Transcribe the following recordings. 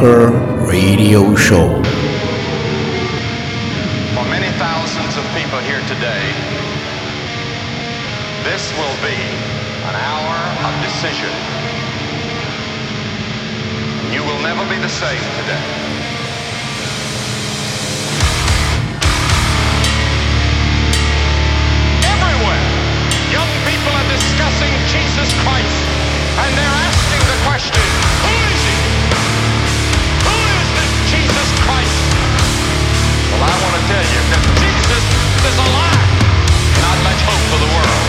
Metal Radio Show. For many thousands of people here today, this will be an hour of decision. You will never be the same today. Everywhere, young people are discussing Jesus Christ, and they're asking the question, Jesus is alive. Not much hope for the world.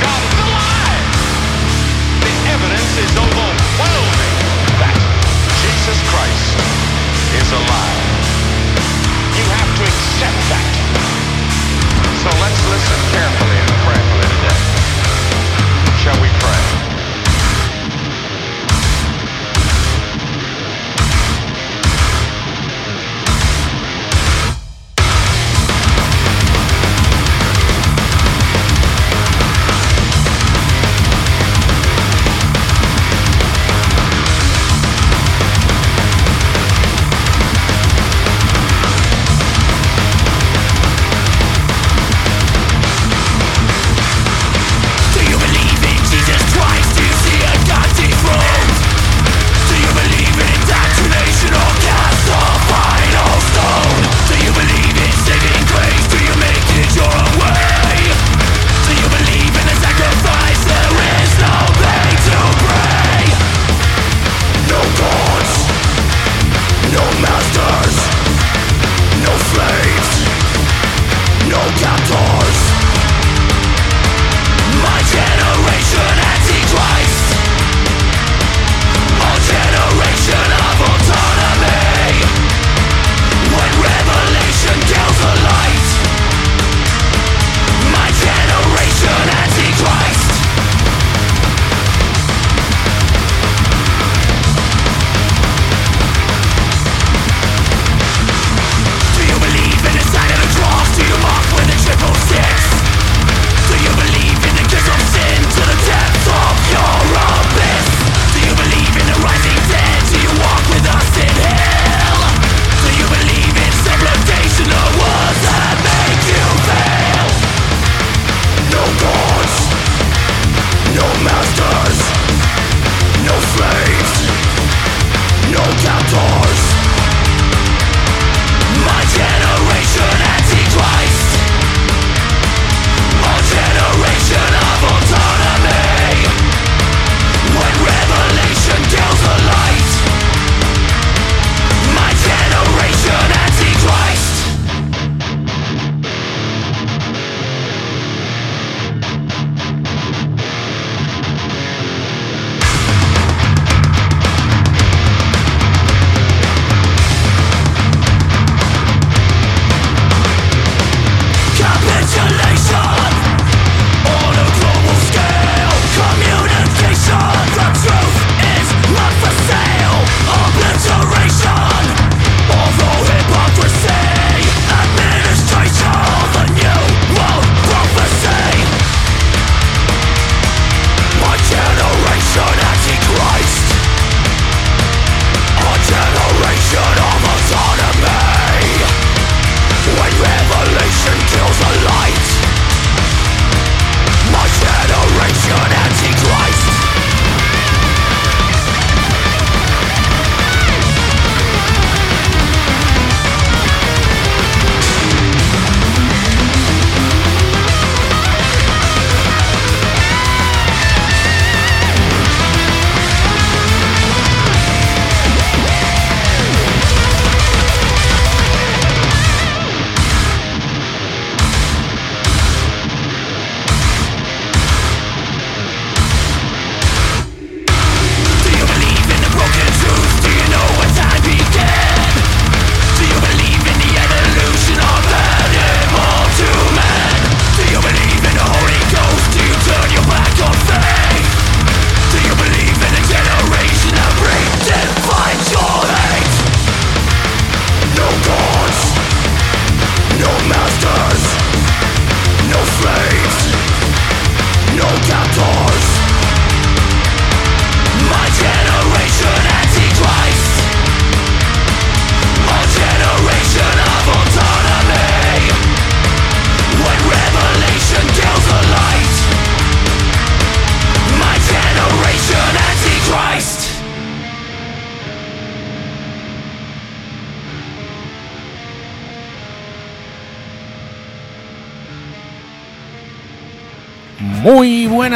God is alive. The evidence is overwhelming that Jesus Christ is alive. You have to accept that. So let's listen carefully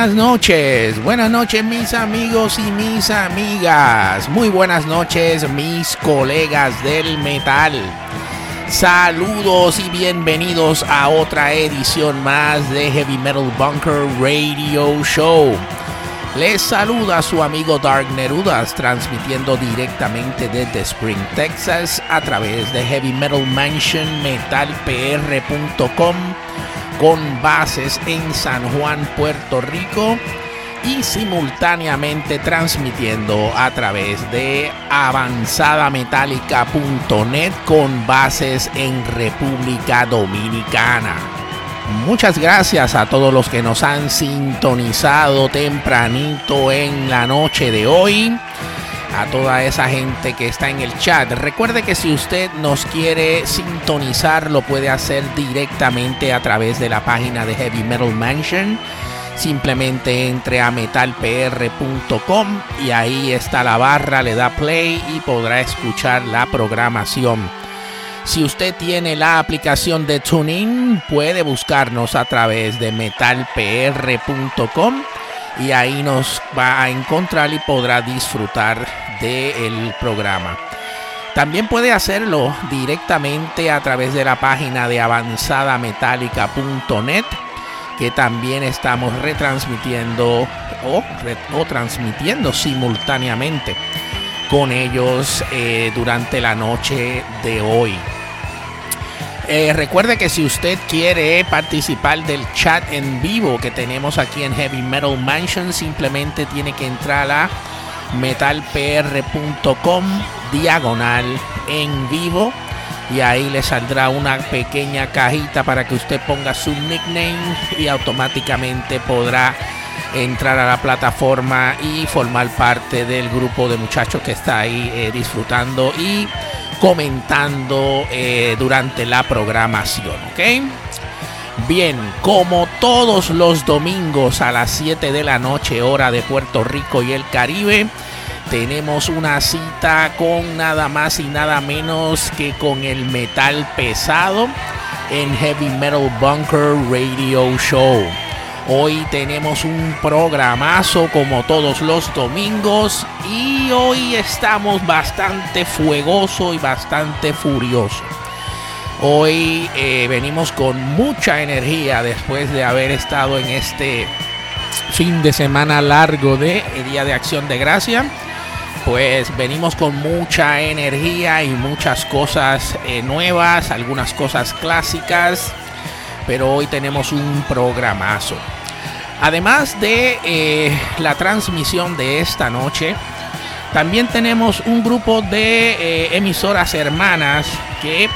buenas noches, buenas noches mis amigos y mis amigas, muy buenas noches mis colegas del metal. Saludos y bienvenidos a otra edición más de Heavy Metal Bunker Radio Show. Les saluda su amigo Dark Nerudas transmitiendo directamente desde Spring, Texas a través de Heavy Metal Mansion metalpr.com con bases en San Juan, Puerto Rico y simultáneamente transmitiendo a través de avanzadametallica.net con bases en República Dominicana. Muchas gracias a todos los que nos han sintonizado tempranito en la noche de hoy. A toda esa gente que está en el chat. Recuerde que si usted nos quiere sintonizar, lo puede hacer directamente a través de la página de Heavy Metal Mansion Simplemente entre a metalpr.com y ahí está la barra, le da play y podrá escuchar la programación. Si usted tiene la aplicación de TuneIn, puede buscarnos a través de metalpr.com y ahí nos va a encontrar y podrá disfrutar del programa. También puede hacerlo directamente a través de la página de avanzadametallica.net que también estamos retransmitiendo o, transmitiendo simultáneamente con ellos eh, durante la noche de hoy. Eh, recuerde que si usted quiere participar del chat en vivo que tenemos aquí en Heavy Metal Mansion, simplemente tiene que entrar a metalpr.com diagonal en vivo y ahí le saldrá una pequeña cajita para que usted ponga su nickname y automáticamente podrá entrar a la plataforma y formar parte del grupo de muchachos que está ahí eh, disfrutando y comentando eh, durante la programación, ¿ok? Bien, como todos los domingos a las 7 de la noche hora de Puerto Rico y el Caribe, tenemos una cita con nada más y nada menos que con el metal pesado en Heavy Metal Bunker Radio Show. Hoy tenemos un programazo como todos los domingos y hoy estamos bastante fuegoso y bastante furioso. Hoy eh, venimos con mucha energía después de haber estado en este fin de semana largo de Día de Acción de Gracia pues venimos con mucha energía y muchas cosas eh, nuevas, algunas cosas clásicas, pero hoy tenemos un programazo. Además de eh, la transmisión de esta noche, también tenemos un grupo de eh, emisoras hermanas que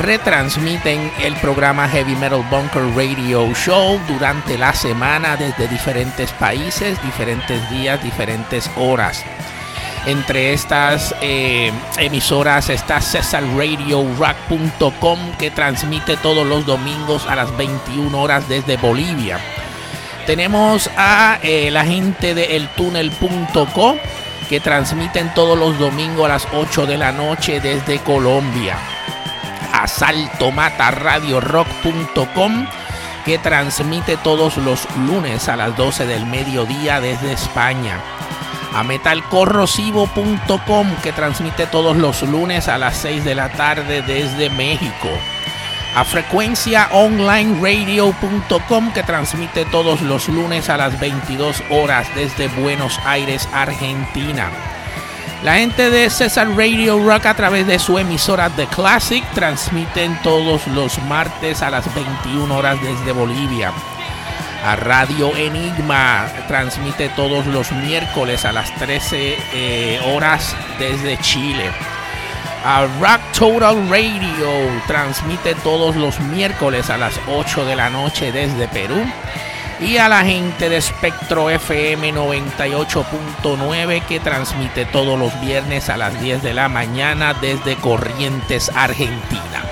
retransmiten el programa Heavy Metal Bunker Radio Show durante la semana desde diferentes países, diferentes días, diferentes horas. Entre estas eh, emisoras está CesarRadioRock.com que transmite todos los domingos a las 21 horas desde Bolivia. Tenemos a eh, la gente de eltunel.co que transmiten todos los domingos a las 8 de la noche desde Colombia. Asalto Mata Rock.com que transmite todos los lunes a las 12 del mediodía desde España a metalcorrosivo.com que transmite todos los lunes a las 6 de la tarde desde México. A frecuenciaonlineradio.com que transmite todos los lunes a las 22 horas desde Buenos Aires, Argentina. La gente de César Radio Rock a través de su emisora The Classic transmiten todos los martes a las 21 horas desde Bolivia a Radio Enigma. Transmite todos los miércoles a las 13 eh, horas desde Chile. A Rock Total Radio transmite todos los miércoles a las 8 de la noche desde Perú. Y a la gente de Spectro FM 98.9 que transmite todos los viernes a las 10 de la mañana desde Corrientes, Argentina.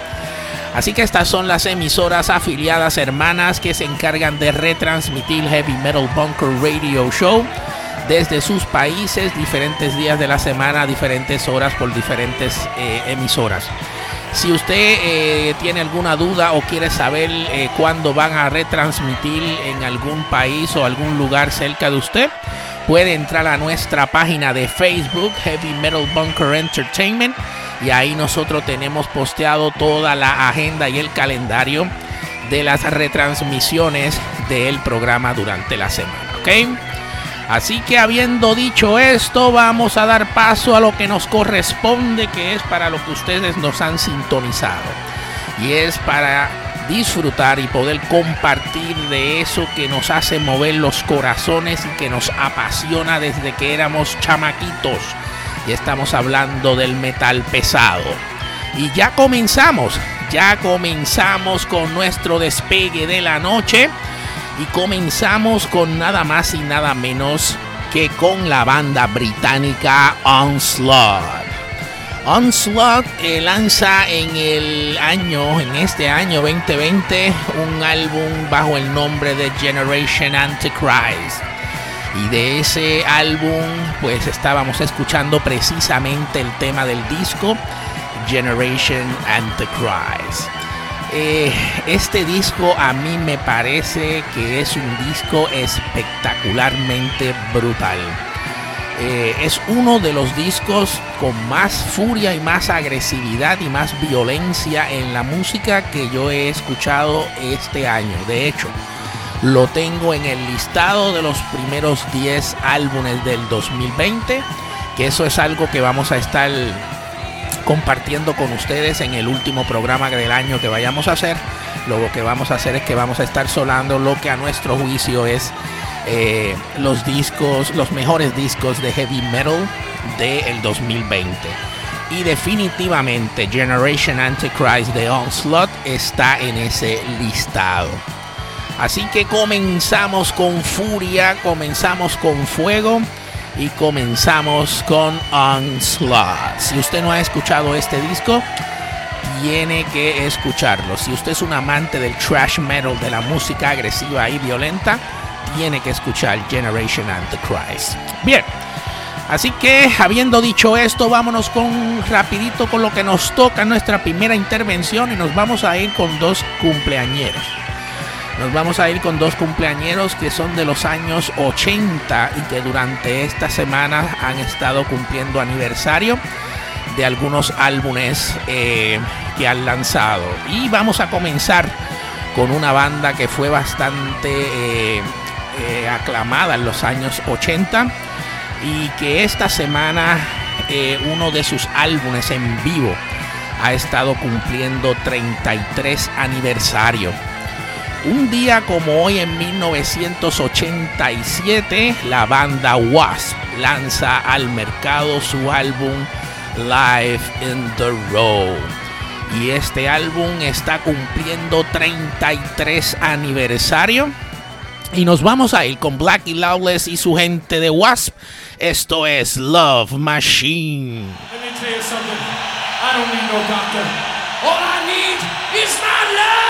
Así que estas son las emisoras afiliadas hermanas que se encargan de retransmitir Heavy Metal Bunker Radio Show desde sus países, diferentes días de la semana, diferentes horas por diferentes eh, emisoras. Si usted eh, tiene alguna duda o quiere saber eh, cuándo van a retransmitir en algún país o algún lugar cerca de usted, puede entrar a nuestra página de Facebook, Heavy Metal Bunker Entertainment, y ahí nosotros tenemos posteado toda la agenda y el calendario de las retransmisiones del programa durante la semana. ¿ok? Así que habiendo dicho esto, vamos a dar paso a lo que nos corresponde, que es para lo que ustedes nos han sintonizado. Y es para disfrutar y poder compartir de eso que nos hace mover los corazones y que nos apasiona desde que éramos chamaquitos. Y estamos hablando del metal pesado. Y ya comenzamos, ya comenzamos con nuestro despegue de la noche. Y comenzamos con nada más y nada menos que con la banda británica Onslaught. Onslaught eh, lanza en el año, en este año 2020, un álbum bajo el nombre de Generation Antichrist. Y de ese álbum, pues estábamos escuchando precisamente el tema del disco, Generation Antichrist. Eh, este disco a mí me parece que es un disco espectacularmente brutal. Eh, es uno de los discos con más furia y más agresividad y más violencia en la música que yo he escuchado este año. De hecho, lo tengo en el listado de los primeros 10 álbumes del 2020, que eso es algo que vamos a estar compartiendo con ustedes en el último programa del año que vayamos a hacer. Lo que vamos a hacer es que vamos a estar solando lo que a nuestro juicio es eh, los discos, los mejores discos de heavy metal del 2020. Y definitivamente Generation Antichrist de Onslaught está en ese listado. Así que comenzamos con furia, comenzamos con fuego y comenzamos con Onslaught. Si usted no ha escuchado este disco, tiene que escucharlo. Si usted es un amante del trash metal, de la música agresiva y violenta, tiene que escuchar Generation Antichrist. Bien. Así que, habiendo dicho esto, vámonos con rapidito con lo que nos toca nuestra primera intervención y nos vamos a ir con dos cumpleañeros. Nos vamos a ir con dos cumpleañeros que son de los años 80 y que durante esta semana han estado cumpliendo aniversario de algunos álbumes eh, que han lanzado. Y vamos a comenzar con una banda que fue bastante eh, eh, aclamada en los años 80 y que esta semana uno de sus álbumes en vivo ha estado cumpliendo 33 aniversario. Un día como hoy en 1987, la banda Wasp lanza al mercado su álbum Live in the Road. Y este álbum está cumpliendo 33 aniversario. Y nos vamos a ir con Blackie Lawless y su gente de Wasp. Esto es Love Machine. Feed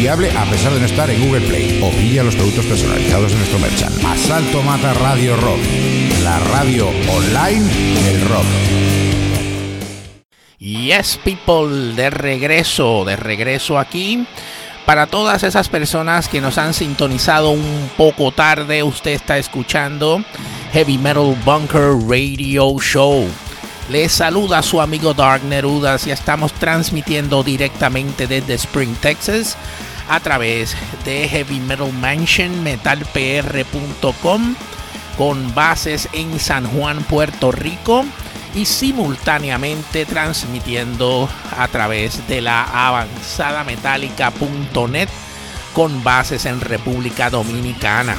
a pesar de no estar en Google Play. O pilla los productos personalizados en nuestro merchant. Asalto Mata Radio Rock, la radio online del rock. Yes, people, de regreso, de regreso aquí. Para todas esas personas que nos han sintonizado un poco tarde, usted está escuchando Heavy Metal Bunker Radio Show. Les saluda su amigo Dark Nerudas y estamos transmitiendo directamente desde Spring, Texas, a través de Heavy Metal Mansion, metalpr.com, con bases en San Juan, Puerto Rico y simultáneamente transmitiendo a través de la avanzadametálica.net con bases en República Dominicana.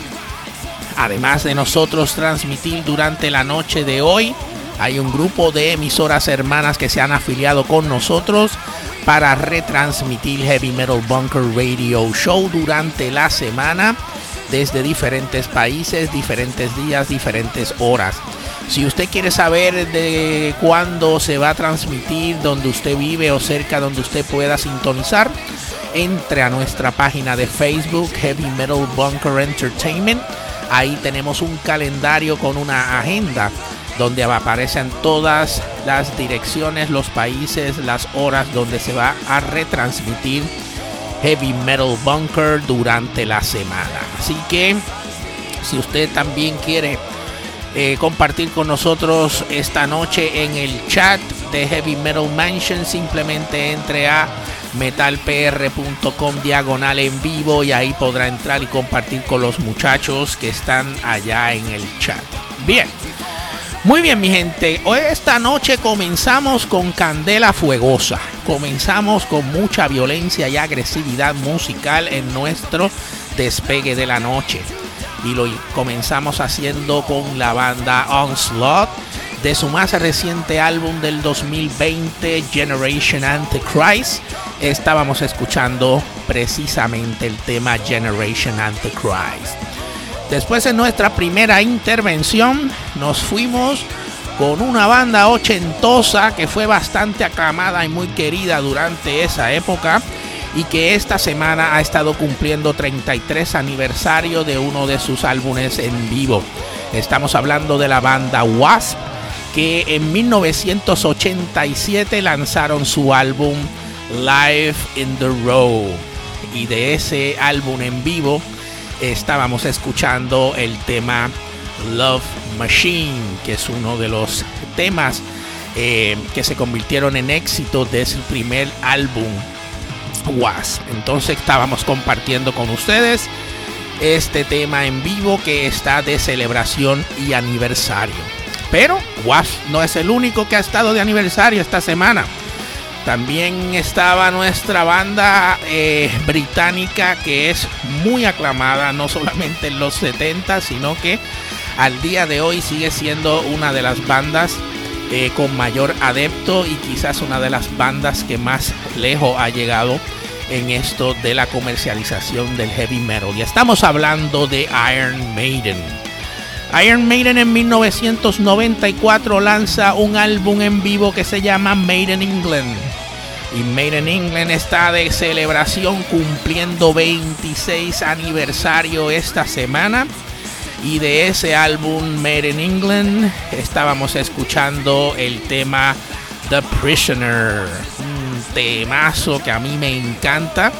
Además de nosotros transmitir durante la noche de hoy, hay un grupo de emisoras hermanas que se han afiliado con nosotros para retransmitir Heavy Metal Bunker Radio Show durante la semana desde diferentes países, diferentes días, diferentes horas. Si usted quiere saber de cuándo se va a transmitir, donde usted vive o cerca donde usted pueda sintonizar, entre a nuestra página de Facebook Heavy Metal Bunker Entertainment. Ahí tenemos un calendario con una agenda donde aparecen todas las direcciones, los países, las horas donde se va a retransmitir Heavy Metal Bunker durante la semana. Así que si usted también quiere eh, compartir con nosotros esta noche en el chat de Heavy Metal Mansion, simplemente entre a metalpr.com diagonal en vivo y ahí podrá entrar y compartir con los muchachos que están allá en el chat. Bien. Muy bien, mi gente. Hoy esta noche comenzamos con candela fuegosa. Comenzamos con mucha violencia y agresividad musical en nuestro despegue de la noche. Y lo comenzamos haciendo con la banda Onslaught de su más reciente álbum del 2020, Generation Antichrist. Estábamos escuchando precisamente el tema Generation Antichrist. Después de nuestra primera intervención nos fuimos con una banda ochentosa que fue bastante aclamada y muy querida durante esa época y que esta semana ha estado cumpliendo 33 aniversario de uno de sus álbumes en vivo. Estamos hablando de la banda Wasp que en 1987 lanzaron su álbum Live in the Row y de ese álbum en vivo estábamos escuchando el tema Love Machine, que es uno de los temas eh, que se convirtieron en éxito de ese primer álbum Was. Entonces estábamos compartiendo con ustedes este tema en vivo que está de celebración y aniversario. Pero Was no es el único que ha estado de aniversario esta semana. También estaba nuestra banda eh, británica que es muy aclamada, no solamente en los 70, sino que al día de hoy sigue siendo una de las bandas eh, con mayor adepto y quizás una de las bandas que más lejos ha llegado en esto de la comercialización del heavy metal. Y estamos hablando de Iron Maiden. Iron Maiden en 1994 lanza un álbum en vivo que se llama Made in England. Y Made in England está de celebración cumpliendo 26 aniversario esta semana. Y de ese álbum Made in England estábamos escuchando el tema The Prisoner. Un temazo que a mí me encanta.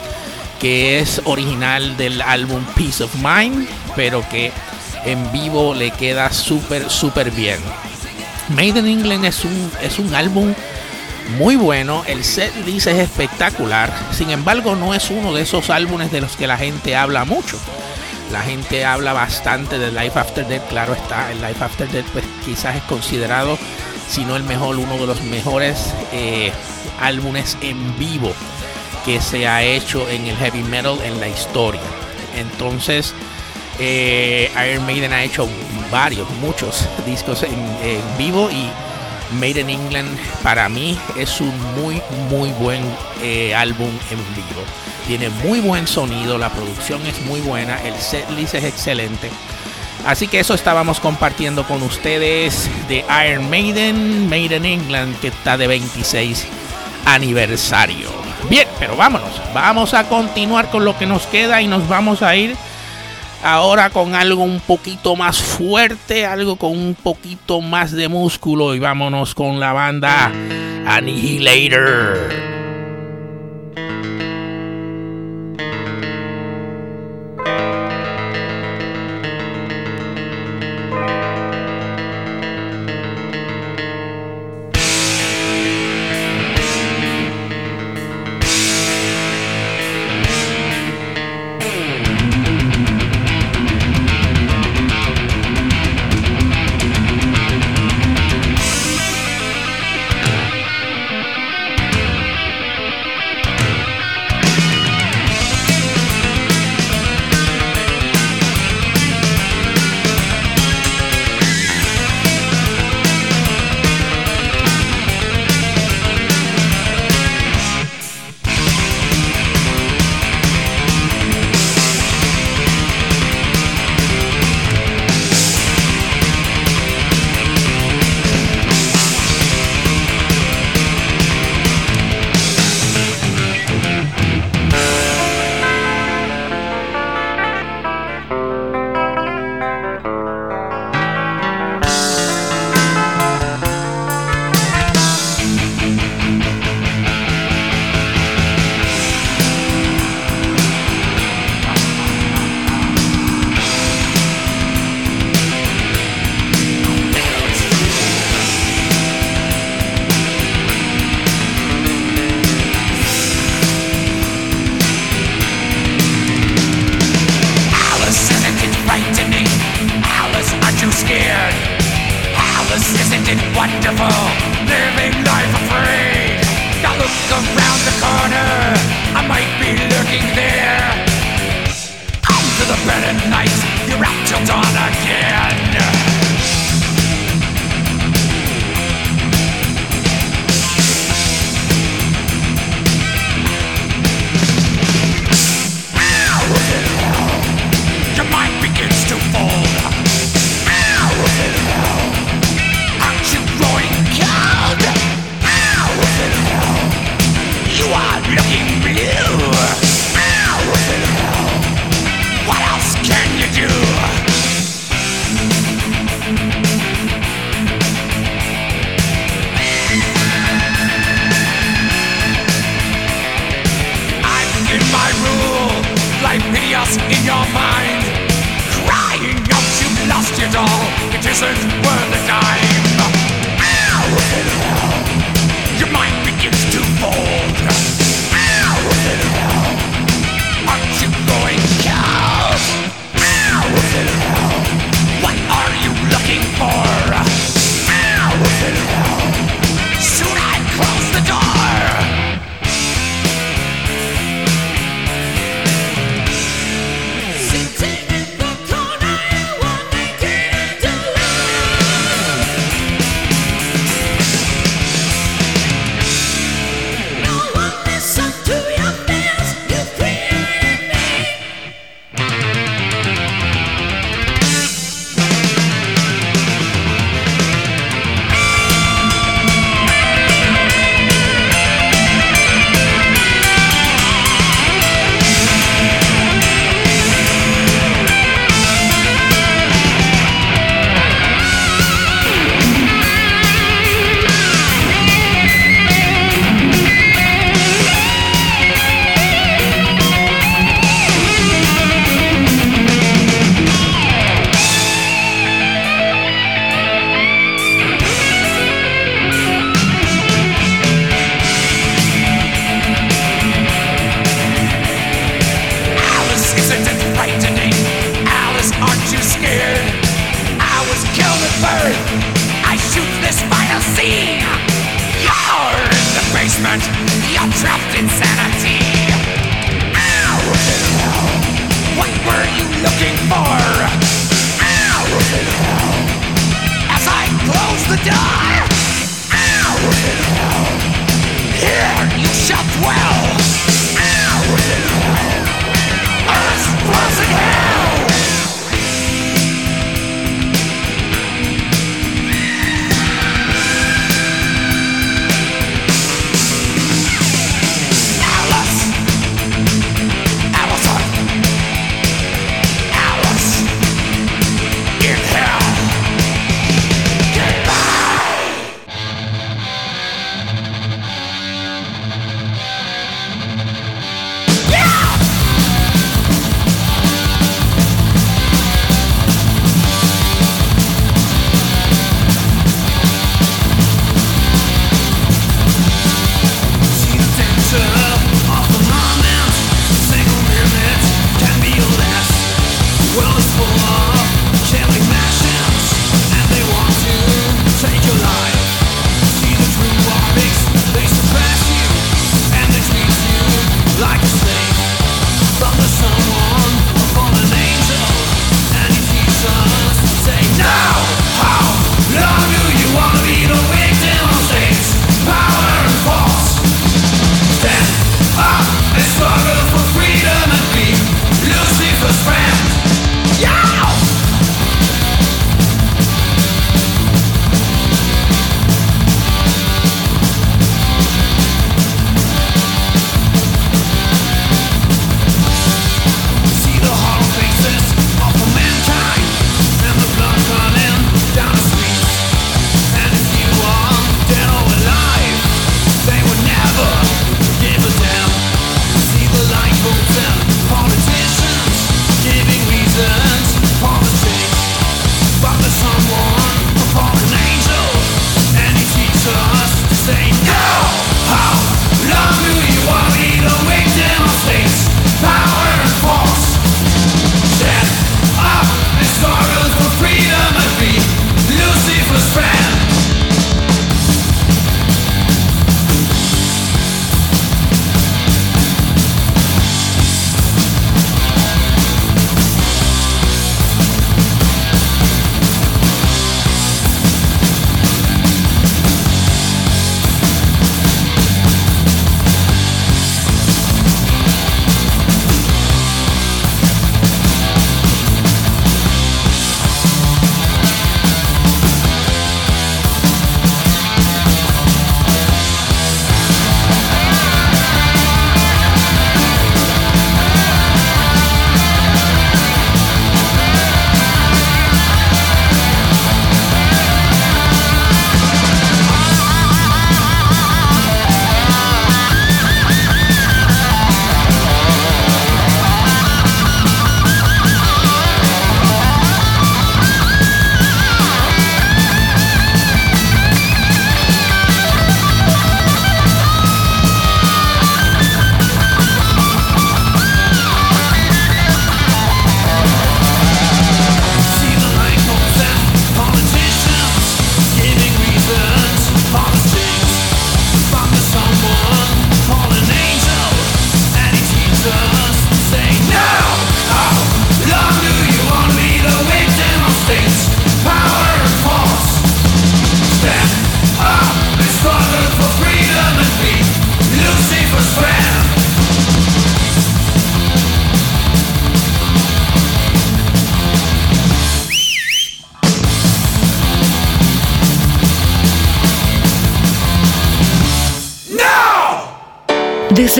Que es original del álbum Peace of Mind. Pero que en vivo le queda súper, súper bien. Made in England es un, es un álbum muy bueno. El set dice es espectacular. Sin embargo, no es uno de esos álbumes de los que la gente habla mucho. La gente habla bastante de Life After Death, claro está, el Life After Death pues quizás es considerado, si no el mejor, uno de los mejores eh, álbumes en vivo que se ha hecho en el heavy metal en la historia. Entonces, eh, Iron Maiden ha hecho varios, muchos discos en, en, vivo y Made in England para mí es un muy, muy buen eh, álbum en vivo. Tiene muy buen sonido, la producción es muy buena, el setlist es excelente. Así que eso estábamos compartiendo con ustedes de Iron Maiden, Made in England, que está de 26 aniversario. Bien, pero vámonos, vamos a continuar con lo que nos queda y nos vamos a ir ahora con algo un poquito más fuerte, algo con un poquito más de músculo y vámonos con la banda Annihilator.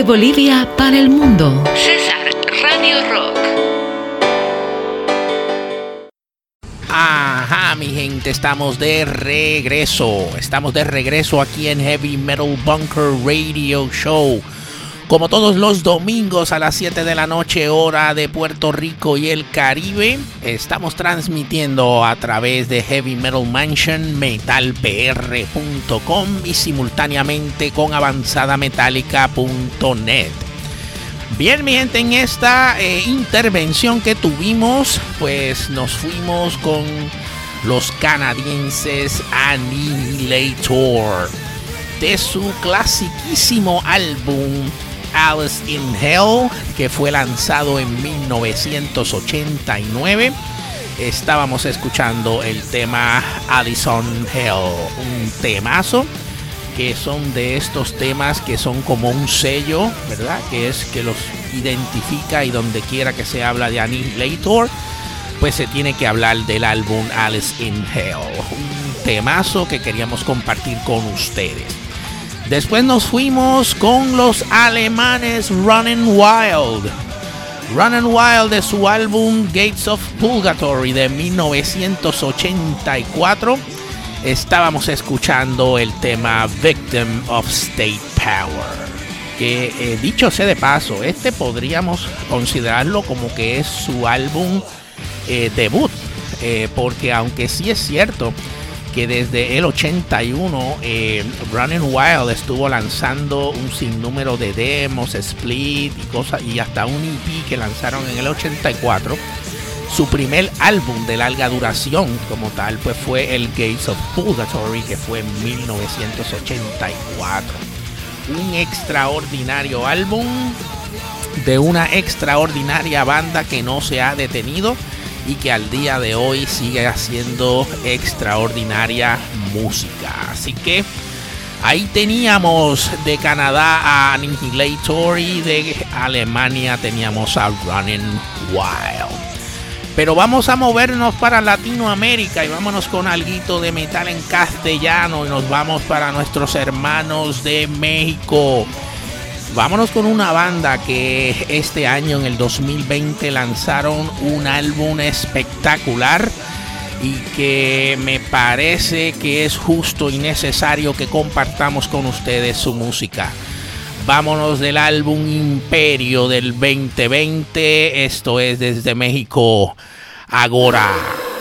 Desde Bolivia para el mundo. César Radio Rock. Ajá, mi gente, estamos de regreso. Estamos de regreso aquí en Heavy Metal Bunker Radio Show. Como todos los domingos a las 7 de la noche hora de Puerto Rico y el Caribe, estamos transmitiendo a través de Heavy Metal Mansion, metalpr.com y simultáneamente con avanzadametallica.net. Bien, mi gente, en esta eh, intervención que tuvimos, pues nos fuimos con los canadienses Annihilator de su clasiquísimo álbum Alice in Hell, que fue lanzado en 1989. Estábamos escuchando el tema Addison Hell, un temazo que son de estos temas que son como un sello, ¿verdad? Que es que los identifica y donde quiera que se habla de Annihilator, pues se tiene que hablar del álbum Alice in Hell, un temazo que queríamos compartir con ustedes. Después nos fuimos con los alemanes Running Wild. Running Wild de su álbum Gates of Purgatory de 1984. Estábamos escuchando el tema Victim of State Power. Que eh, dicho sea de paso, este podríamos considerarlo como que es su álbum eh, debut. Eh, porque aunque sí es cierto que desde el 81 eh, Running Wild estuvo lanzando un sinnúmero de demos, split y cosas y hasta un EP que lanzaron en el 84. Su primer álbum de larga duración como tal pues fue el Gates of Purgatory que fue en 1984. Un extraordinario álbum de una extraordinaria banda que no se ha detenido y que al día de hoy sigue haciendo extraordinaria música. Así que ahí teníamos de Canadá a Annihilator y de Alemania teníamos a Running Wild. Pero vamos a movernos para Latinoamérica y vámonos con algo de metal en castellano y nos vamos para nuestros hermanos de México. Vámonos con una banda que este año, en el 2020, lanzaron un álbum espectacular y que me parece que es justo y necesario que compartamos con ustedes su música. Vámonos del álbum Imperio del 2020. Esto es desde México. Agora.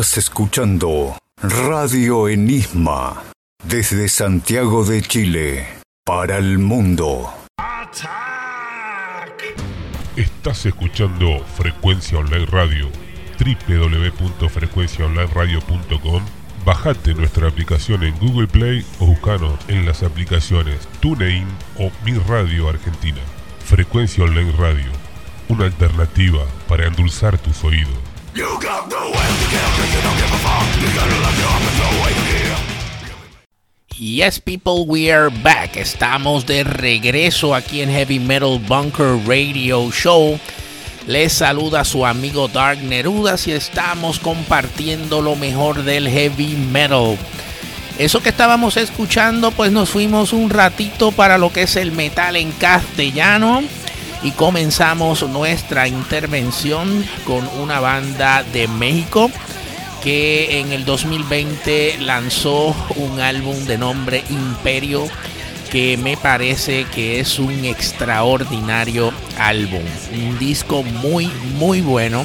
Estás escuchando Radio Enigma desde Santiago de Chile para el mundo. Estás escuchando Frecuencia Online Radio www.frecuenciaonlineradio.com Bajate nuestra aplicación en Google Play o buscanos en las aplicaciones TuneIn o Mi Radio Argentina. Frecuencia Online Radio, una alternativa para endulzar tus oídos. Yes, people, we are back. Estamos de regreso aquí en Heavy Metal Bunker Radio Show. Les saluda su amigo Dark Nerudas y estamos compartiendo lo mejor del heavy metal. Eso que estábamos escuchando, pues nos fuimos un ratito para lo que es el metal en castellano y comenzamos nuestra intervención con una banda de México que en el 2020 lanzó un álbum de nombre Imperio que me parece que es un extraordinario álbum, un disco muy muy bueno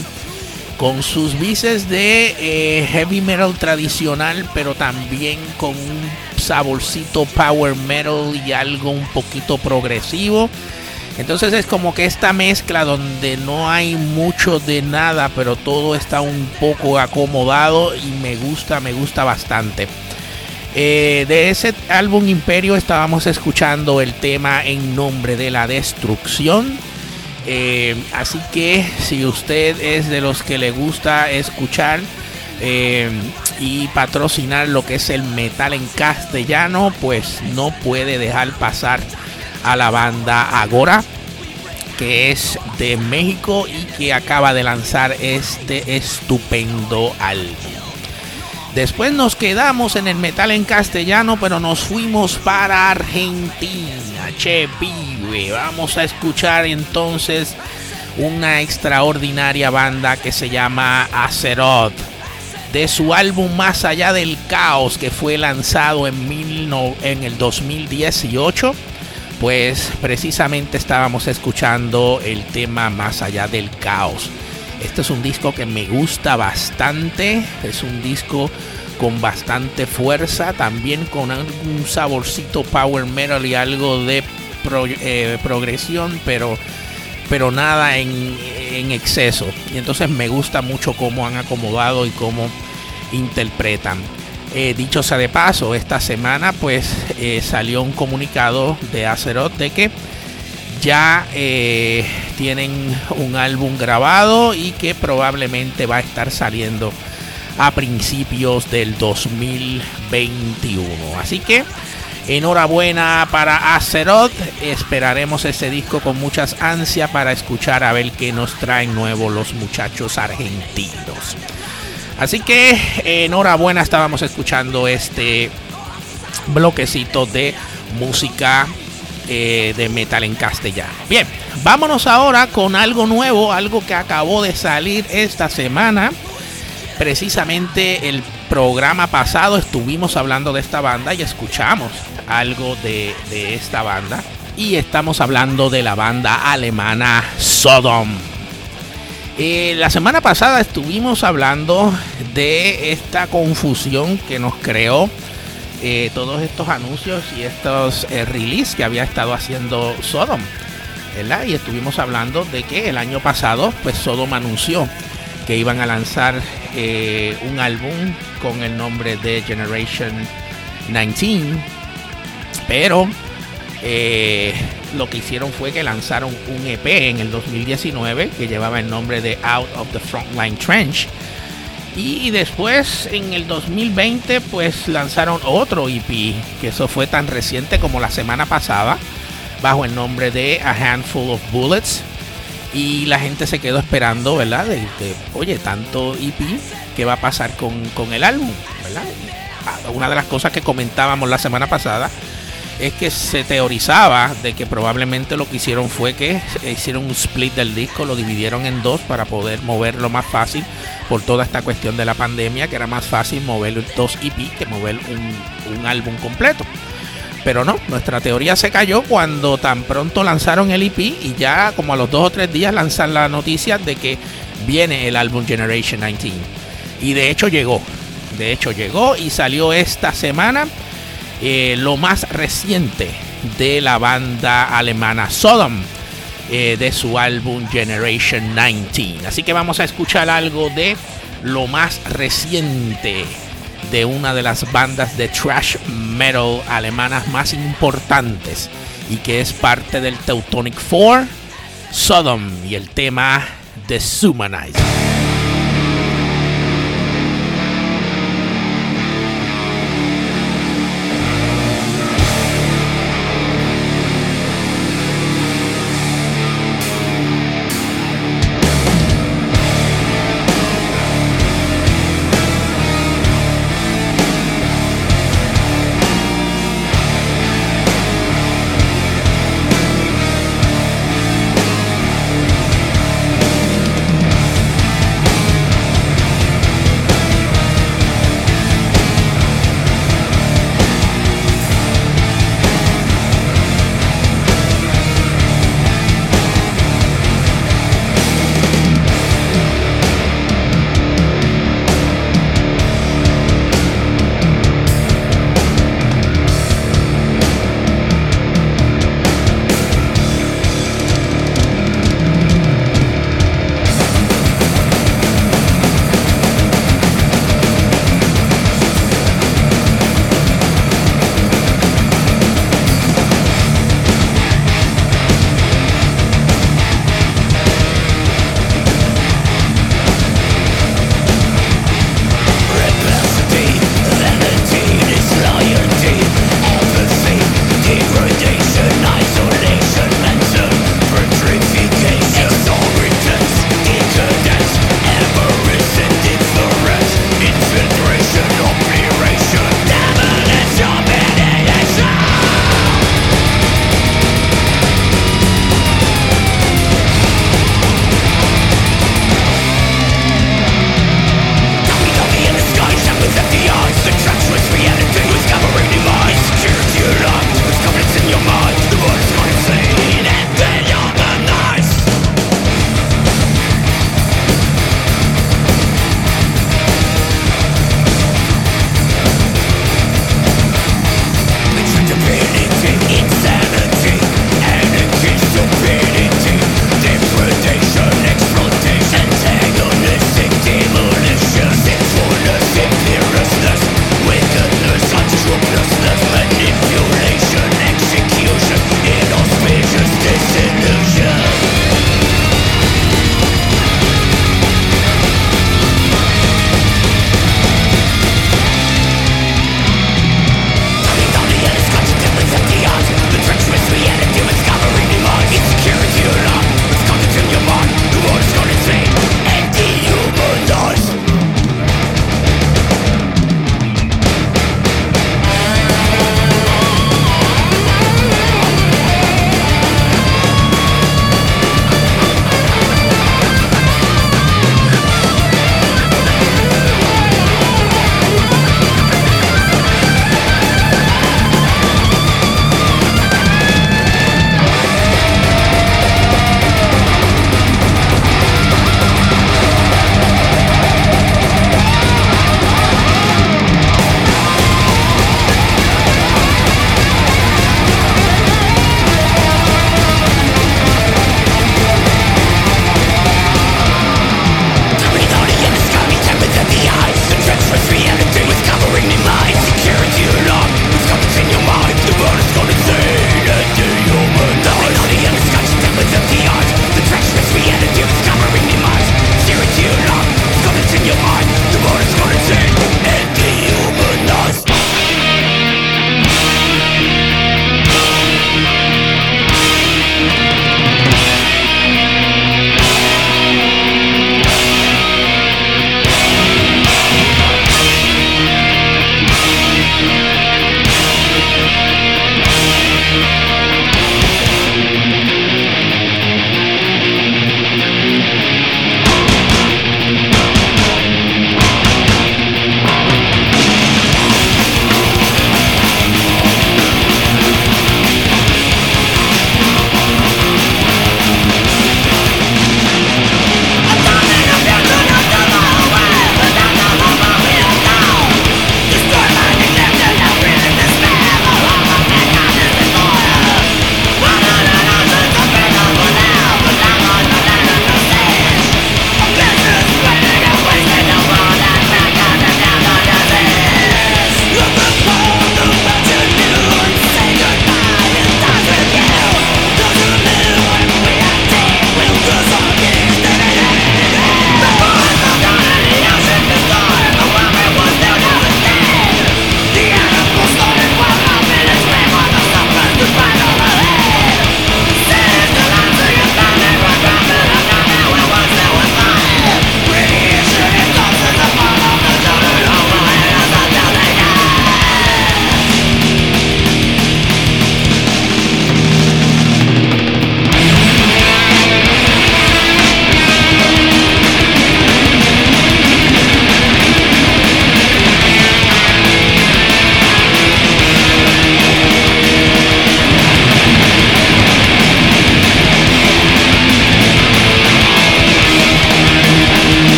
con sus vices de eh, heavy metal tradicional, pero también con un saborcito power metal y algo un poquito progresivo. Entonces es como que esta mezcla donde no hay mucho de nada, pero todo está un poco acomodado y me gusta, me gusta bastante. Eh, de ese álbum Imperio estábamos escuchando el tema en nombre de la destrucción. Eh, así que si usted es de los que le gusta escuchar eh, y patrocinar lo que es el metal en castellano, pues no puede dejar pasar a la banda Agora, que es de México y que acaba de lanzar este estupendo álbum. Después nos quedamos en el metal en castellano, pero nos fuimos para Argentina. Che, pibe. Vamos a escuchar entonces una extraordinaria banda que se llama Azeroth. De su álbum Más allá del caos, que fue lanzado en, mil no- en el 2018, pues precisamente estábamos escuchando el tema Más allá del caos. Este es un disco que me gusta bastante. Es un disco con bastante fuerza. También con un saborcito power metal y algo de eh, progresión. Pero, pero nada en exceso. Y entonces me gusta mucho cómo han acomodado y cómo interpretan. Eh, dicho sea de paso, esta semana pues eh, salió un comunicado de Azeroth de que ya eh, tienen un álbum grabado y que probablemente va a estar saliendo a principios del 2021. Así que enhorabuena para Azeroth. Esperaremos ese disco con muchas ansias para escuchar a ver qué nos traen nuevo los muchachos argentinos. Así que enhorabuena, estábamos escuchando este bloquecito de música eh, de metal en castellano. Bien, vámonos ahora con algo nuevo, algo que acabó de salir esta semana. Precisamente el programa pasado estuvimos hablando de esta banda y escuchamos algo de esta banda. Y estamos hablando de la banda alemana Sodom. Eh, la semana pasada estuvimos hablando de esta confusión que nos creó eh, todos estos anuncios y estos eh, release que había estado haciendo Sodom. Y estuvimos hablando de que el año pasado, pues Sodom anunció que iban a lanzar eh, un álbum con el nombre de Generation 19, pero lo que hicieron fue que lanzaron un EP en el 2019 que llevaba el nombre de Out of the Frontline Trench. Y después en el 2020 pues lanzaron otro EP, que eso fue tan reciente como la semana pasada, bajo el nombre de A Handful of Bullets. Y la gente se quedó esperando, ¿verdad? De, oye, tanto EP, ¿qué va a pasar con, con el álbum? ¿verdad? Una de las cosas que comentábamos la semana pasada es que se teorizaba de que probablemente lo que hicieron fue que hicieron un split del disco, lo dividieron en dos para poder moverlo más fácil por toda esta cuestión de la pandemia, que era más fácil mover dos EP que mover un, un álbum completo. Pero no, nuestra teoría se cayó cuando tan pronto lanzaron el EP y ya como a los dos o tres días lanzan la noticia de que viene el álbum Generation 19. Y de hecho llegó. De hecho llegó y salió esta semana eh, lo más reciente de la banda alemana Sodom. eh, de su álbum Generation 19. Así que vamos a escuchar algo de lo más reciente de una de las bandas de thrash metal alemanas más importantes y que es parte del Teutonic Four, Sodom y el tema Deshumanizer. Thank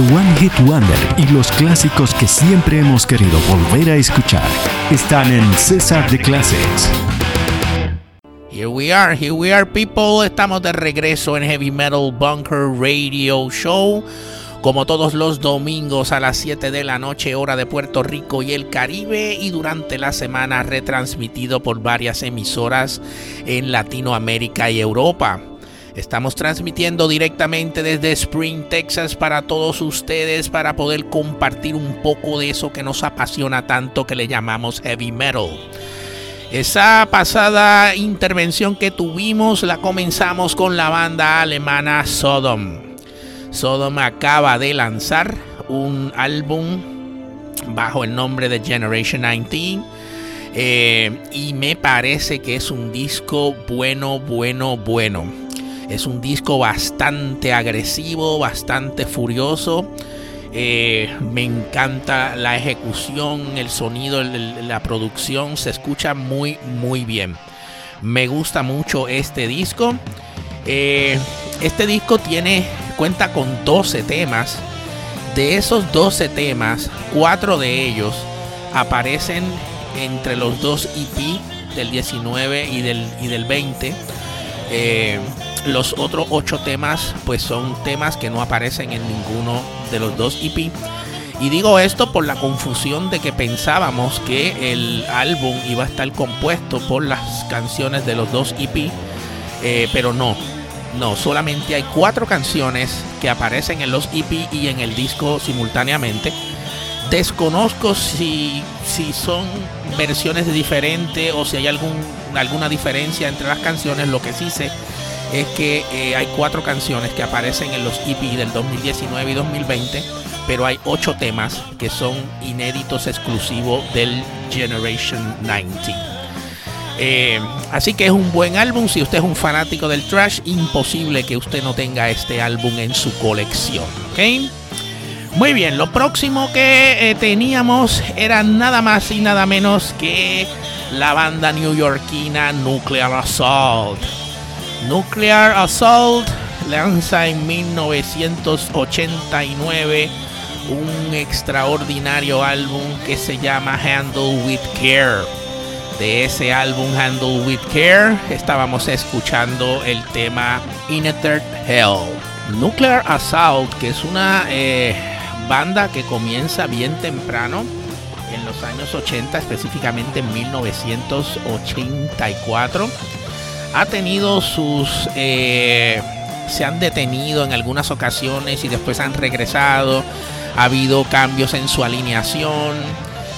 One Hit Wonder y los clásicos que siempre hemos querido volver a escuchar están en César de Classics. Here we are, here we are, people. Estamos de regreso en Heavy Metal Bunker Radio Show. Como todos los domingos a las 7 de la noche, hora de Puerto Rico y el Caribe, y durante la semana retransmitido por varias emisoras en Latinoamérica y Europa. Estamos transmitiendo directamente desde Spring, Texas para todos ustedes para poder compartir un poco de eso que nos apasiona tanto que le llamamos heavy metal. Esa pasada intervención que tuvimos la comenzamos con la banda alemana Sodom. Sodom acaba de lanzar un álbum bajo el nombre de Generation 19 eh, y me parece que es un disco bueno, bueno, bueno. Es un disco bastante agresivo, bastante furioso. Eh, me encanta la ejecución, el sonido, la producción. Se escucha muy, muy bien. Me gusta mucho este disco. Eh, este disco tiene cuenta con 12 temas. De esos 12 temas, 4 de ellos aparecen entre los dos EP del 19 y del, y del 20. Eh, los otros 8 temas pues son temas que no aparecen en ninguno de los dos EP. Y digo esto por la confusión de que pensábamos que el álbum iba a estar compuesto por las canciones de los dos EP, eh, pero no. No, solamente hay cuatro canciones que aparecen en los EP y en el disco simultáneamente. Desconozco si, si son versiones diferentes o si hay algún, alguna diferencia entre las canciones. Lo que sí sé es que eh, hay cuatro canciones que aparecen en los EP del 2019 y 2020, pero hay ocho temas que son inéditos exclusivos del Generation 19. Eh, así que es un buen álbum. Si usted es un fanático del trash, imposible que usted no tenga este álbum en su colección. Muy bien, lo próximo que eh, teníamos era nada más y nada menos que la banda neoyorquina Nuclear Assault. Nuclear Assault lanza en 1989 un extraordinario álbum que se llama Handle with Care. De ese álbum Handle with Care estábamos escuchando el tema In a Third Hell. Nuclear Assault, que es una eh, banda que comienza bien temprano en los años 80, específicamente en 1984 ha tenido sus... eh, se han detenido en algunas ocasiones y después han regresado. Ha habido cambios en su alineación,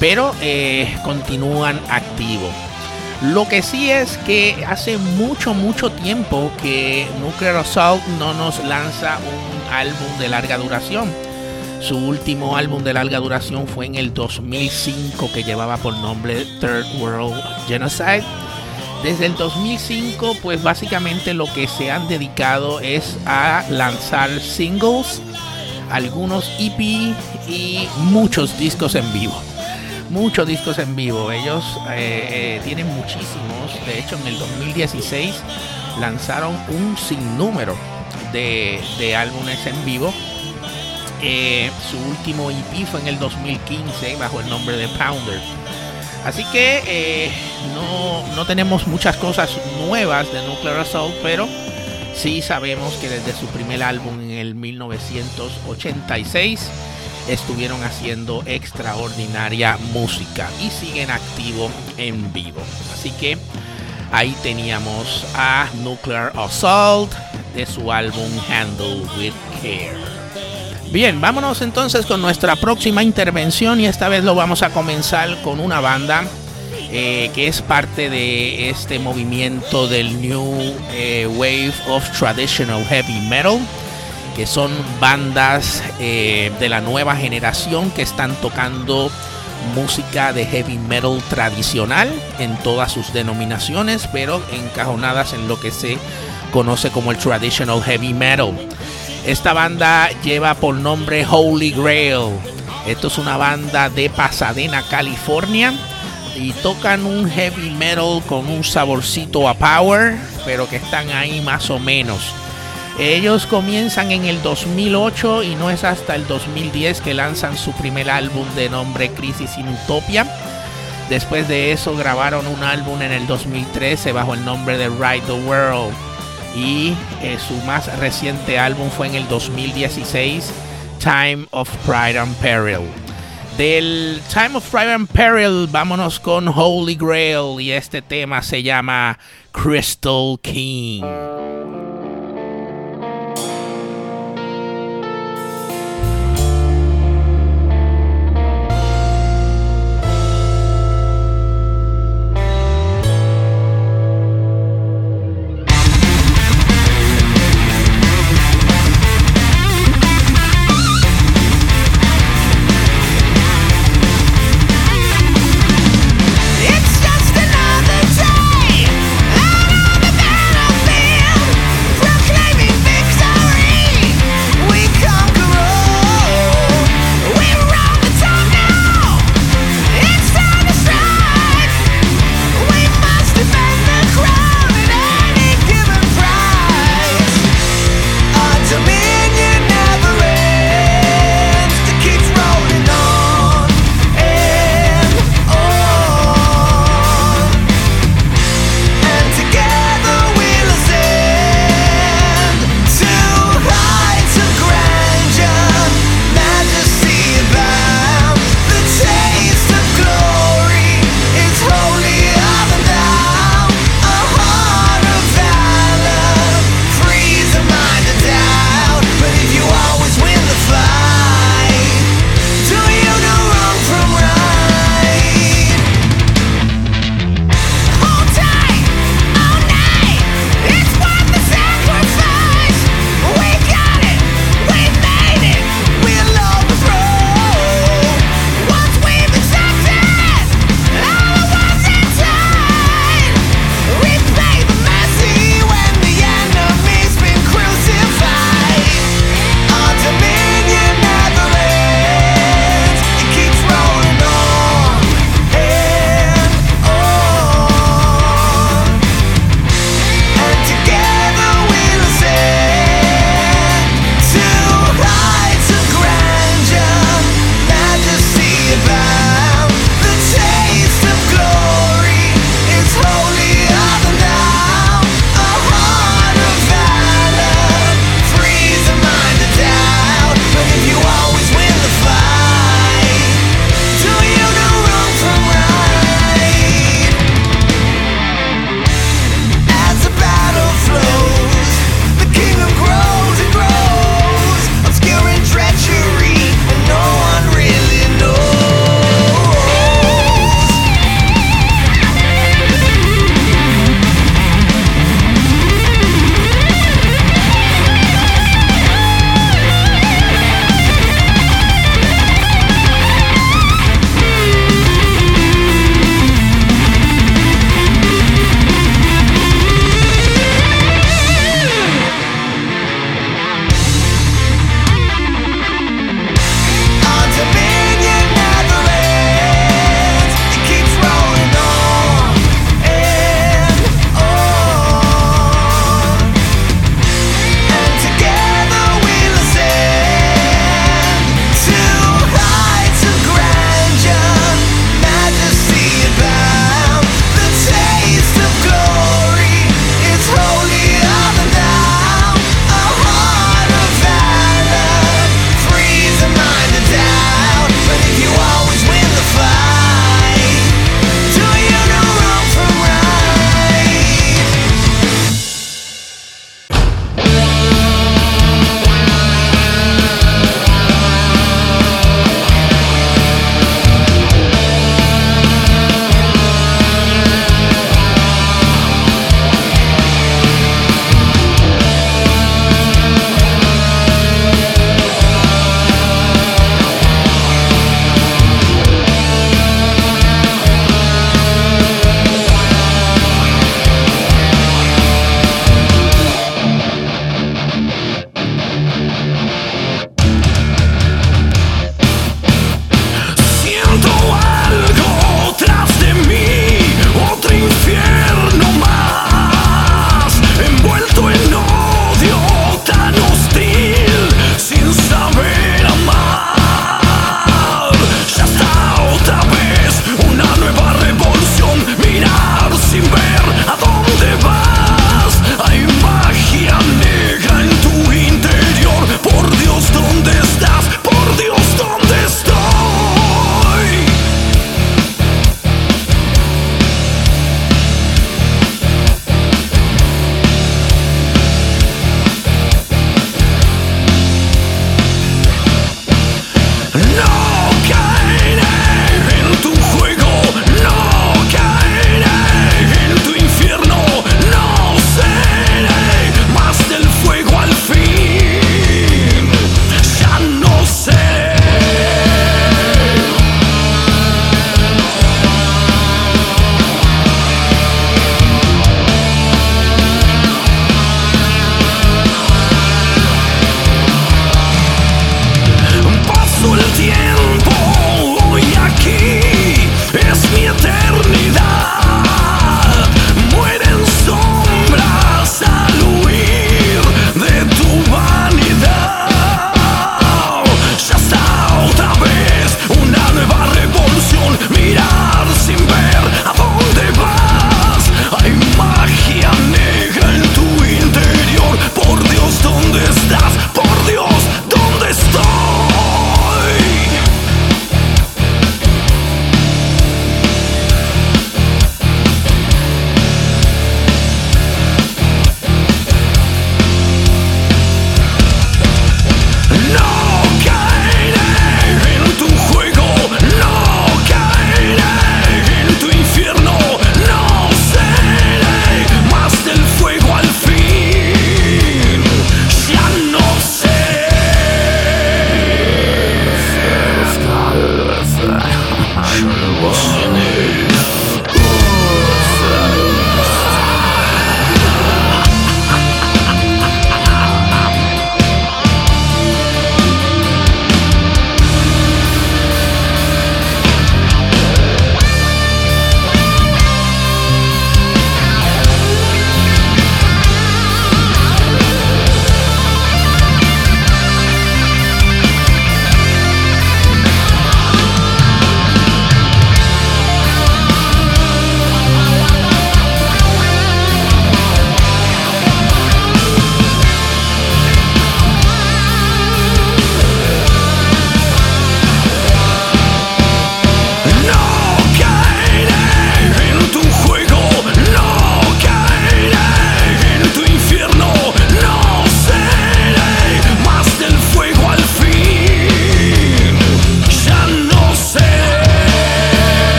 pero eh, continúan activos. Lo que sí es que hace mucho, mucho tiempo que Nuclear Assault no nos lanza un álbum de larga duración. Su último álbum de larga duración fue en el 2005 que llevaba por nombre Third World Genocide. Desde el 2005, pues básicamente lo que se han dedicado es a lanzar singles, algunos EP y muchos discos en vivo. Muchos discos en vivo. Ellos eh, eh, tienen muchísimos. De hecho, en el 2016 lanzaron un sinnúmero de, de álbumes en vivo. Eh, su último EP fue en el 2015 bajo el nombre de Pounder. Así que no, no tenemos muchas cosas nuevas de Nuclear Assault, pero sí sabemos que desde su primer álbum en el 1986 estuvieron haciendo extraordinaria música y siguen activos en vivo. Así que ahí teníamos a Nuclear Assault de su álbum Handle with Care. Bien, vámonos entonces con nuestra próxima intervención y esta vez lo vamos a comenzar con una banda eh, que es parte de este movimiento del New eh, Wave of Traditional Heavy Metal, que son bandas eh, de la nueva generación que están tocando música de heavy metal tradicional en todas sus denominaciones, pero encajonadas en lo que se conoce como el traditional heavy metal. Esta banda lleva por nombre Holy Grail. Esto es una banda de Pasadena, California. Y tocan un heavy metal con un saborcito a power, pero que están ahí más o menos. Ellos comienzan en el 2008 y no es hasta el 2010 que lanzan su primer álbum de nombre Crisis in Utopia. Después de eso grabaron un álbum en el 2013 bajo el nombre de Ride the World. Y eh, su más reciente álbum fue en el 2016, Time of Pride and Peril. Del Time of Pride and Peril vámonos con Holy Grail y este tema se llama Crystal King.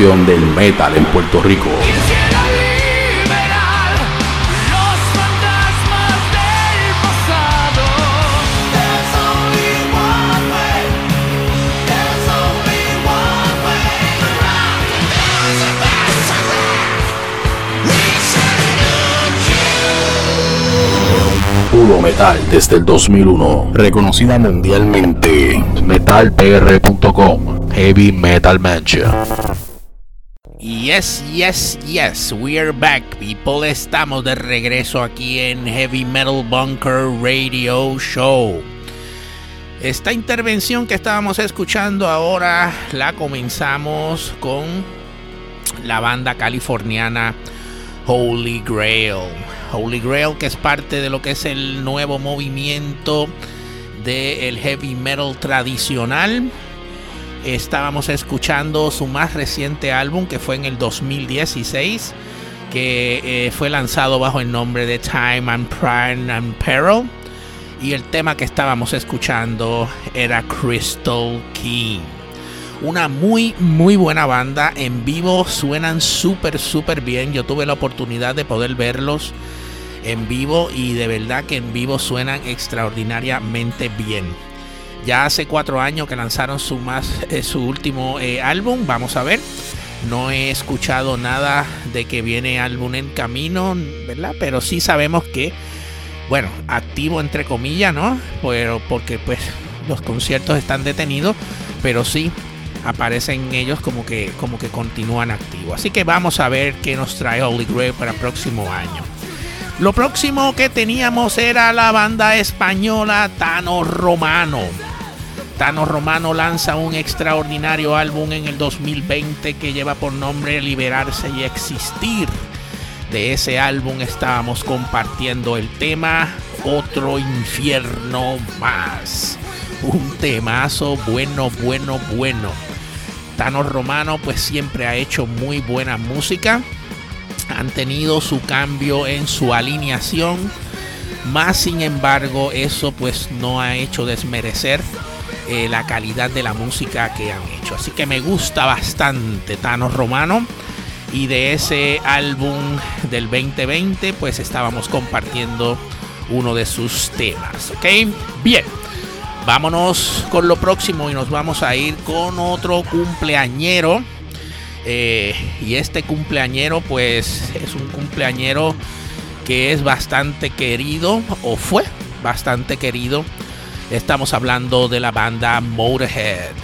Del metal en Puerto Rico. Puro Metal desde el 2001, reconocida mundialmente. MetalPR.com, Heavy Metal Mancha. Yes, yes, yes, we're back, people. Estamos de regreso aquí en Heavy Metal Bunker Radio Show. Esta intervención que estábamos escuchando ahora la comenzamos con la banda californiana Holy Grail. Holy Grail, que es parte de lo que es el nuevo movimiento del heavy metal tradicional. Estábamos escuchando su más reciente álbum que fue en el 2016, que eh, fue lanzado bajo el nombre de Time and Prime and Peril. Y el tema que estábamos escuchando era Crystal King. Una muy, muy buena banda. En vivo suenan súper, súper bien. Yo tuve la oportunidad de poder verlos en vivo y de verdad que en vivo suenan extraordinariamente bien. Ya hace cuatro años que lanzaron su, eh, su último eh, álbum. Vamos a ver. No he escuchado nada de que viene álbum en camino, ¿verdad? Pero sí sabemos que, bueno, activo entre comillas, ¿no? Pero porque pues los conciertos están detenidos, pero sí aparecen ellos como que, como que continúan activos. Así que vamos a ver qué nos trae Holy Grail para el próximo año. Lo próximo que teníamos era la banda española Tano Romano. Tano Romano lanza un extraordinario álbum en el 2020 que lleva por nombre Liberarse y Existir. De ese álbum estábamos compartiendo el tema Otro infierno más. Un temazo bueno, bueno, bueno. Tano Romano pues siempre ha hecho muy buena música. Han tenido su cambio en su alineación. Más sin embargo, eso pues no ha hecho desmerecer eh, la calidad de la música que han hecho. Así que me gusta bastante Tano Romano. Y de ese álbum del 2020 pues estábamos compartiendo uno de sus temas. ¿Ok? Bien. Vámonos con lo próximo y nos vamos a ir con otro cumpleañero. Eh, y este cumpleañero pues es un cumpleañero que es bastante querido o fue bastante querido. Estamos hablando de la banda Motorhead.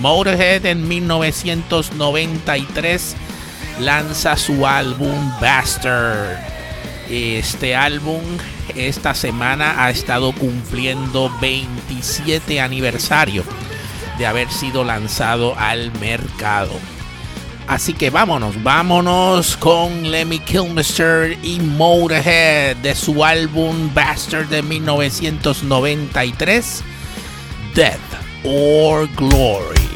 Motorhead en 1993 lanza su álbum Bastard. Este álbum esta semana ha estado cumpliendo 27 aniversario de haber sido lanzado al mercado. Así que vámonos, vámonos con Lemmy Kilmister y Motorhead de su álbum Bastard de 1993, Death or Glory.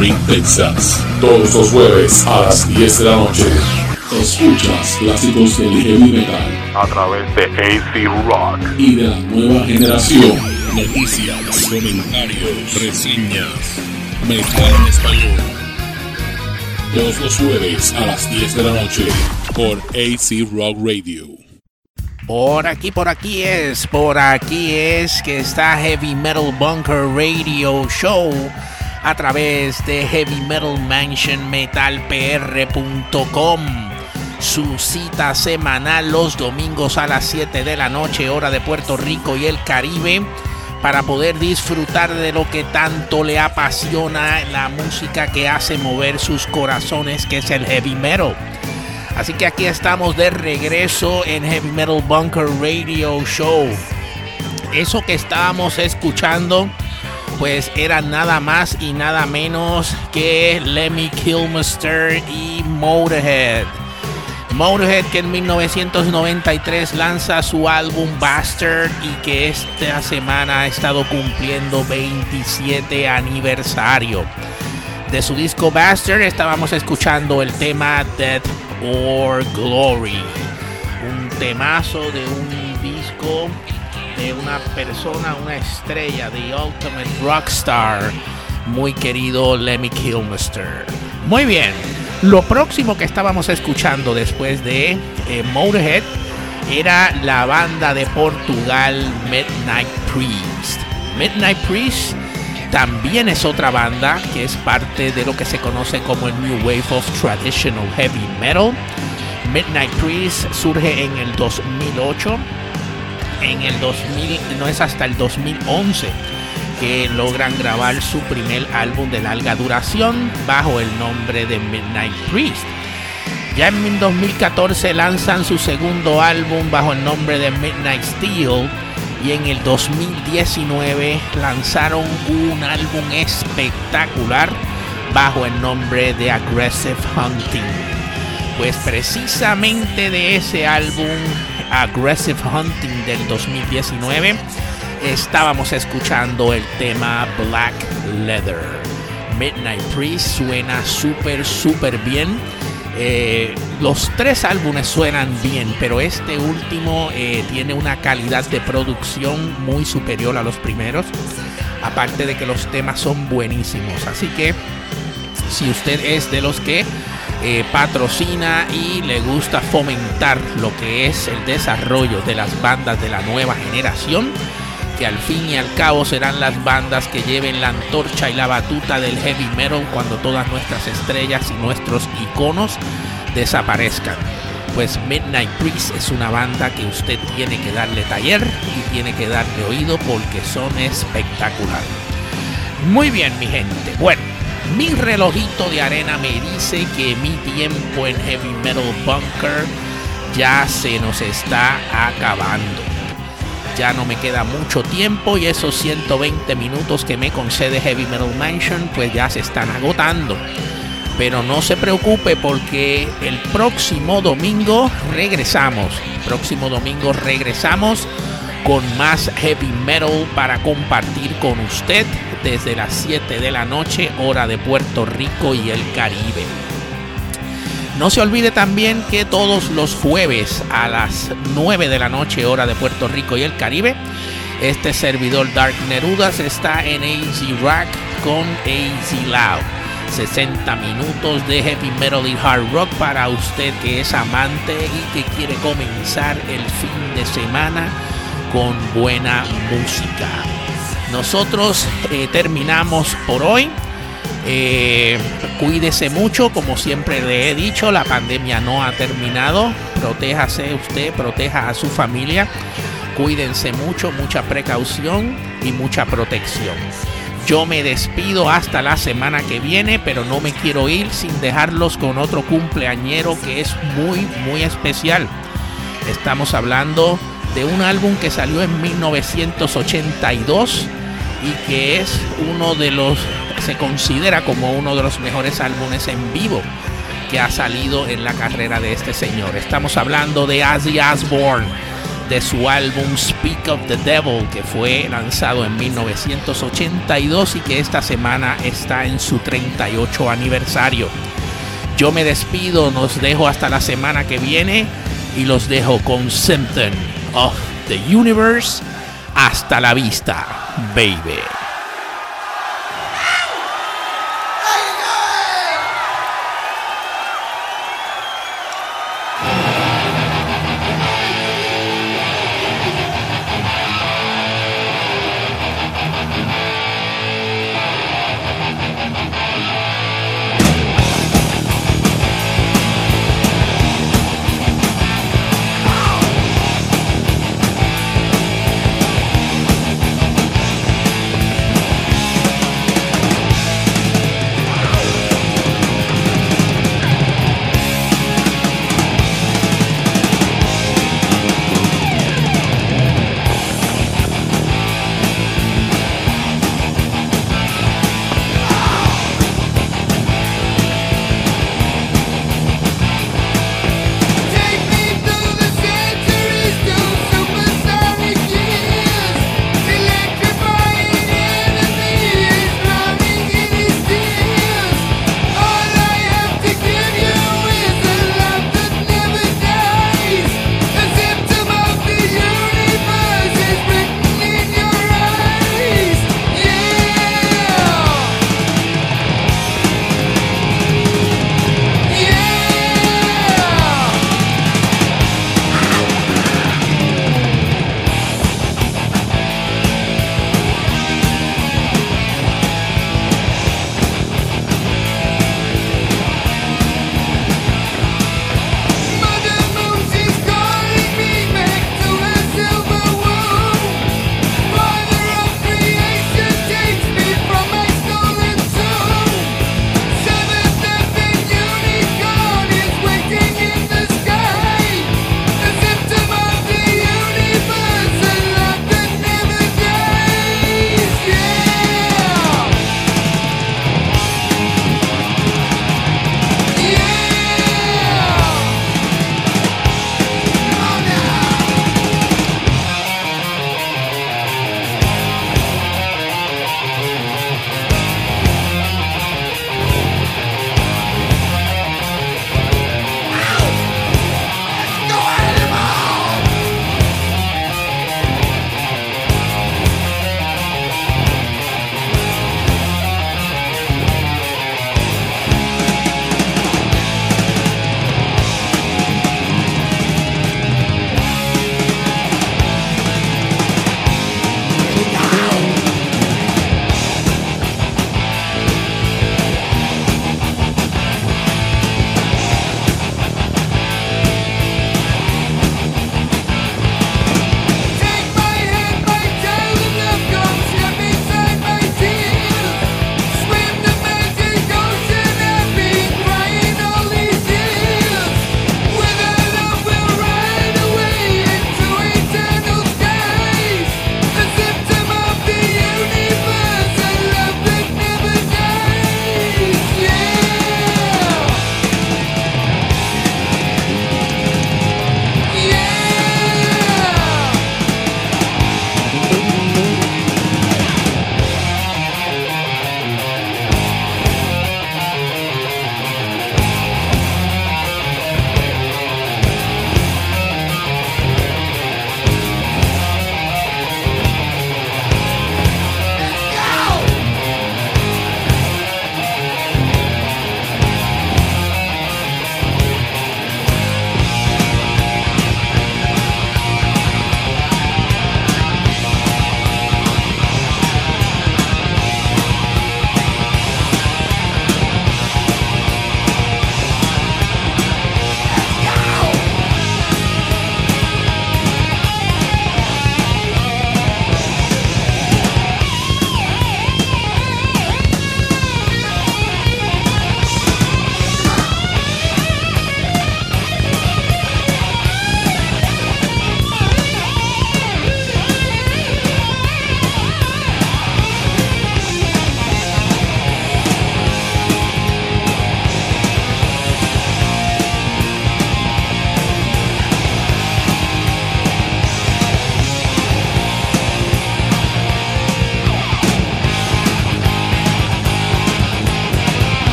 Spring, Texas. Todos los jueves a las 10 de la noche. Escuchas clásicos del heavy metal a través de AC Rock y de la nueva generación. Noticias, comentarios, reseñas, metal en español. Todos los jueves a las 10 de la noche por AC Rock Radio. Por aquí, por aquí es, por aquí es que está Heavy Metal Bunker Radio Show a través de Heavy Metal Mansion metalpr.com. Su cita semanal los domingos a las 7 de la noche, hora de Puerto Rico y el Caribe, para poder disfrutar de lo que tanto le apasiona la música que hace mover sus corazones, que es el heavy metal. Así que aquí estamos de regreso en Heavy Metal Bunker Radio Show. Eso que estábamos escuchando, pues era nada más y nada menos que Lemmy Kilmister y Motorhead. Motorhead que en 1993 lanza su álbum Bastard y que esta semana ha estado cumpliendo 27 aniversario. De su disco Bastard estábamos escuchando el tema Death or Glory. Un temazo de un disco una persona, una estrella, The Ultimate Rockstar, muy querido Lemmy Kilmister. Muy bien, lo próximo que estábamos escuchando después de eh, Motorhead era la banda de Portugal Midnight Priest. Midnight Priest también es otra banda que es parte de lo que se conoce como el New Wave of Traditional Heavy Metal. Midnight Priest surge en el 2008. En el 2000, no es hasta el 2011 que logran grabar su primer álbum de larga duración bajo el nombre de Midnight Priest. Ya en 2014 lanzan su segundo álbum bajo el nombre de Midnight Steel y en el 2019 lanzaron un álbum espectacular bajo el nombre de Aggressive Hunting. Pues precisamente de ese álbum Aggressive Hunting del 2019 estábamos escuchando el tema Black Leather. Midnight Priest suena súper, súper bien. Eh, los tres álbumes suenan bien, pero este último eh, tiene una calidad de producción muy superior a los primeros. Aparte de que los temas son buenísimos. Así que si usted es de los que eh, patrocina y le gusta fomentar lo que es el desarrollo de las bandas de la nueva generación, que al fin y al cabo serán las bandas que lleven la antorcha y la batuta del heavy metal cuando todas nuestras estrellas y nuestros iconos desaparezcan. Pues Midnight Priest es una banda que usted tiene que darle taller y tiene que darle oído porque son espectaculares. Muy bien, mi gente. Bueno, mi relojito de arena me dice que mi tiempo en Heavy Metal Bunker ya se nos está acabando ya no me queda mucho tiempo y esos 120 minutos que me concede Heavy Metal Mansion pues ya se están agotando. Pero no se preocupe porque el próximo domingo regresamos. próximo domingo regresamos con más heavy metal para compartir con usted desde las 7 de la noche hora de Puerto Rico y el Caribe. No se olvide también que todos los jueves a las 9 de la noche hora de Puerto Rico y el Caribe, este servidor Dark Nerudas está en AZ Rock con AZ Loud. 60 minutos de heavy metal y hard rock para usted que es amante y que quiere comenzar el fin de semana con buena música. Nosotros eh, terminamos por hoy. Eh, cuídese mucho, como siempre le he dicho, la pandemia no ha terminado. Protéjase usted, proteja a su familia. Cuídense mucho, mucha precaución y mucha protección. Yo me despido hasta la semana que viene, pero no me quiero ir sin dejarlos con otro cumpleañero que es muy, muy especial. Estamos hablando de un álbum que salió en 1982 y que es uno de los se considera como uno de los mejores álbumes en vivo que ha salido en la carrera de este señor. Estamos hablando de Ozzy Osbourne, de su álbum Speak of the Devil, que fue lanzado en 1982 y que esta semana está en su 38 aniversario. Yo me despido, nos dejo hasta la semana que viene y los dejo con Symptom of the Universe. Hasta la vista, baby.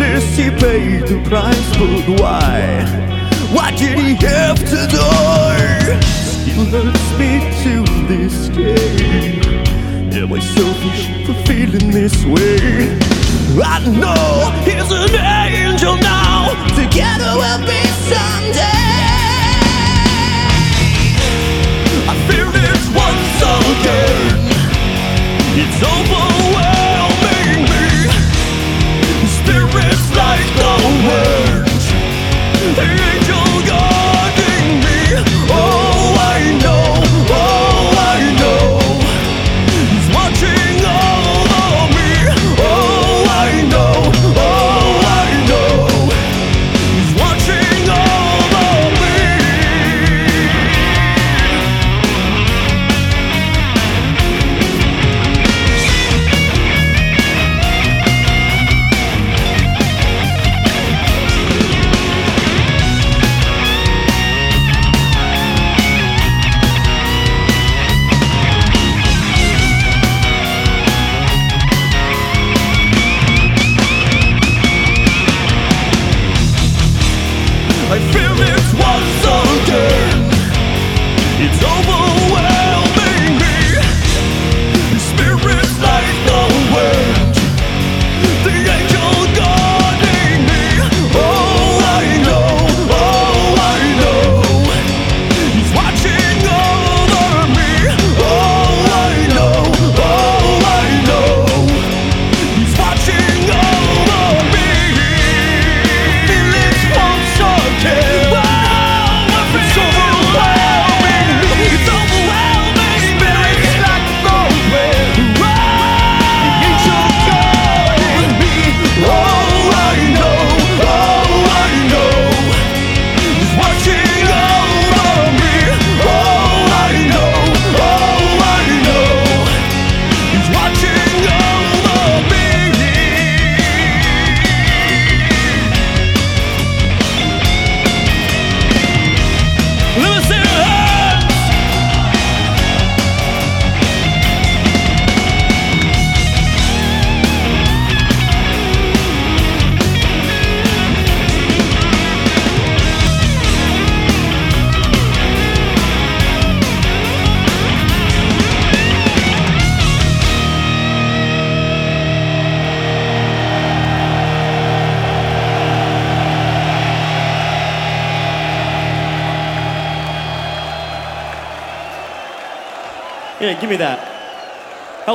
least he paid the price, but why? Why did he have to die? He loves me to this day. Am I selfish for feeling this way? I know he's an angel now. Together we'll be someday. I feel it once again. It's over. world.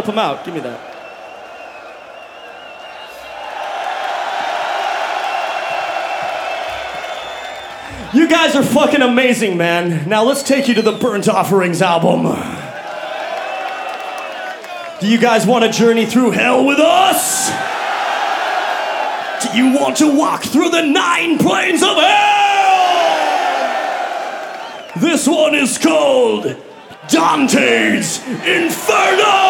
help him out. Give me that. You guys are fucking amazing, man. Now let's take you to the Burnt Offerings album. Do you guys want to journey through hell with us? Do you want to walk through the nine planes of hell? This one is called Dante's Inferno!